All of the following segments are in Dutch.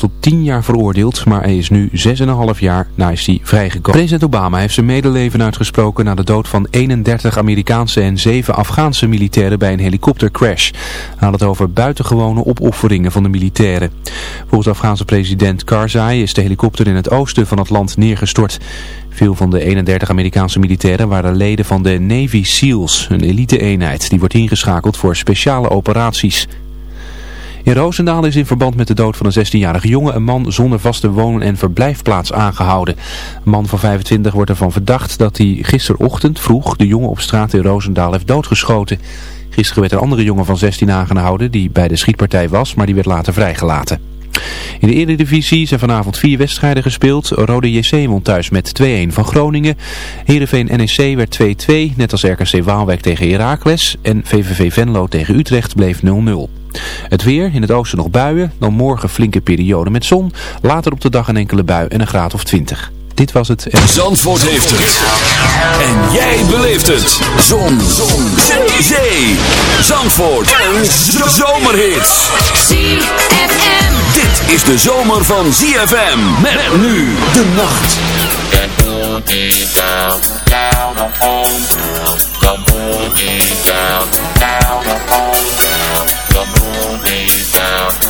tot 10 jaar veroordeeld, maar hij is nu 6,5 jaar na is hij vrijgekomen. President Obama heeft zijn medeleven uitgesproken na de dood van 31 Amerikaanse en 7 Afghaanse militairen bij een helikoptercrash. Hij had het over buitengewone opofferingen van de militairen. Volgens Afghaanse president Karzai is de helikopter in het oosten van het land neergestort. Veel van de 31 Amerikaanse militairen waren leden van de Navy SEALs, een elite-eenheid die wordt ingeschakeld voor speciale operaties. In Roosendaal is in verband met de dood van een 16-jarige jongen een man zonder vaste wonen en verblijfplaats aangehouden. Een man van 25 wordt ervan verdacht dat hij gisterochtend vroeg de jongen op straat in Roosendaal heeft doodgeschoten. Gisteren werd een andere jongen van 16 aangehouden die bij de schietpartij was, maar die werd later vrijgelaten. In de Eredivisie zijn vanavond vier wedstrijden gespeeld. Rode JC won thuis met 2-1 van Groningen. Heerenveen NEC werd 2-2, net als RKC Waalwijk tegen Heracles. En VVV Venlo tegen Utrecht bleef 0-0. Het weer, in het oosten nog buien, dan morgen flinke periode met zon. Later op de dag een enkele bui en een graad of 20. Dit was het. Zandvoort heeft het. En jij beleeft het. Zon. zon. Zee. Zandvoort. Een zomerhit. ZFM. Dit is de zomer van ZFM. Met, nu de nacht. down, down, down, down.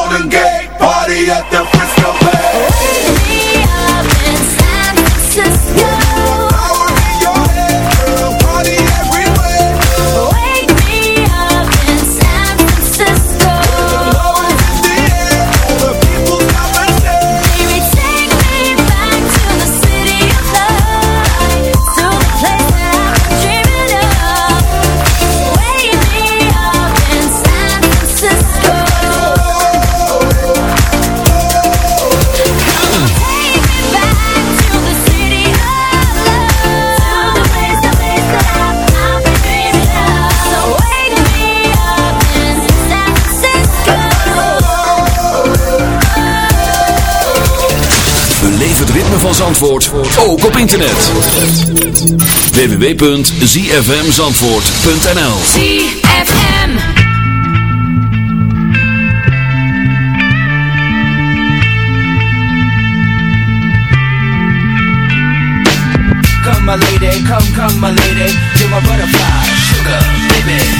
Golden Gate Party at the Frisco van Zandvoort ook op internet. www.zfmzandvoort.nl ZFM. Come my lady, come, come my lady, you're my butterfly, sugar, baby.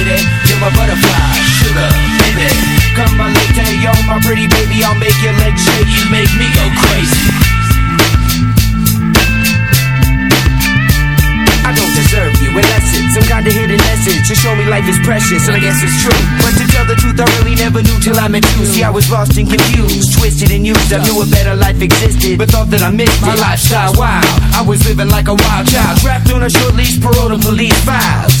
you're my butterfly, sugar, baby. Come, my lady, you're my pretty baby, I'll make your legs shake, you make me go crazy. I don't deserve you unless it's some kind of hidden message to show me life is precious, and I guess it's true. But to tell the truth, I really never knew till I met you. See, I was lost and confused, twisted and used. I knew a better life existed, but thought that I missed it. my lifestyle. Wow, I was living like a wild child, trapped on a short leash, parole to police files.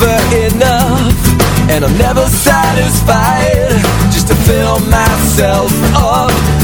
never enough And I'm never satisfied Just to fill myself up.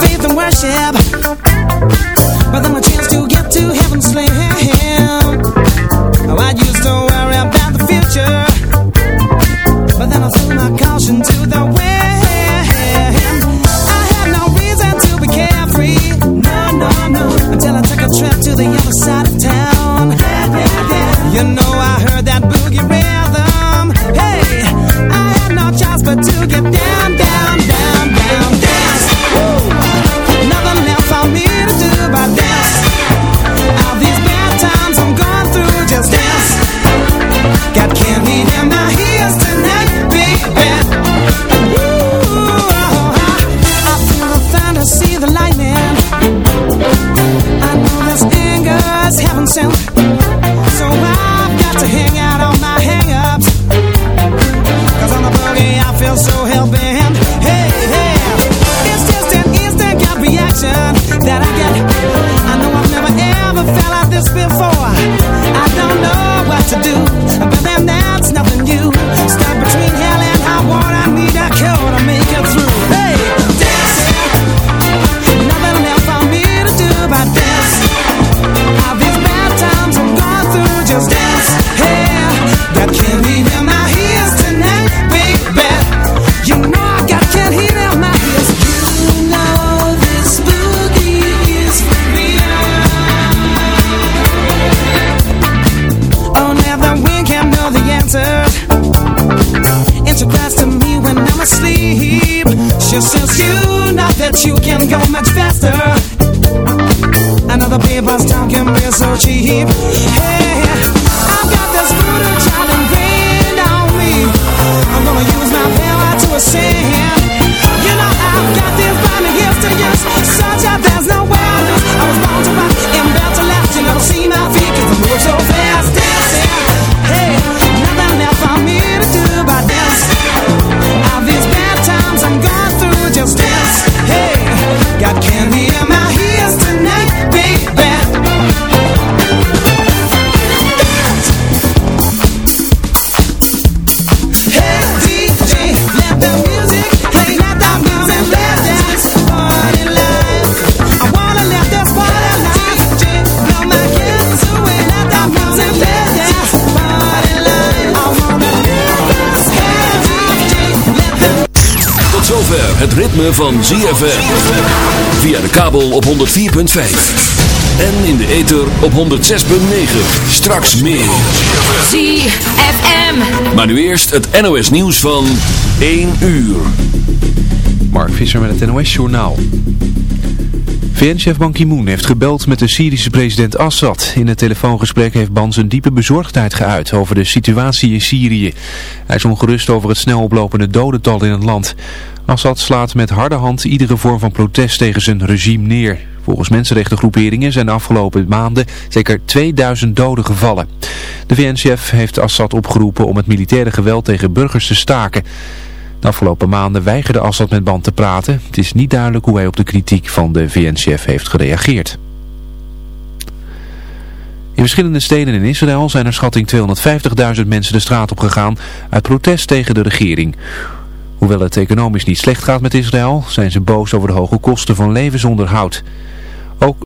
Faith in worship, but then a chance to get to heaven slam. Ritme van ZFM. Via de kabel op 104.5. En in de ether op 106.9. Straks meer. ZFM. Maar nu eerst het NOS nieuws van 1 uur. Mark Visser met het NOS-journaal. VN-chef Ban Ki-moon heeft gebeld met de Syrische president Assad. In het telefoongesprek heeft Ban zijn diepe bezorgdheid geuit over de situatie in Syrië. Hij is ongerust over het snel oplopende dodental in het land. Assad slaat met harde hand iedere vorm van protest tegen zijn regime neer. Volgens mensenrechtengroeperingen zijn de afgelopen maanden zeker 2000 doden gevallen. De VN-chef heeft Assad opgeroepen om het militaire geweld tegen burgers te staken. De afgelopen maanden weigerde Assad met Ban te praten. Het is niet duidelijk hoe hij op de kritiek van de VN-chef heeft gereageerd. In verschillende steden in Israël zijn er schatting 250.000 mensen de straat op gegaan uit protest tegen de regering. Hoewel het economisch niet slecht gaat met Israël, zijn ze boos over de hoge kosten van levensonderhoud. Ook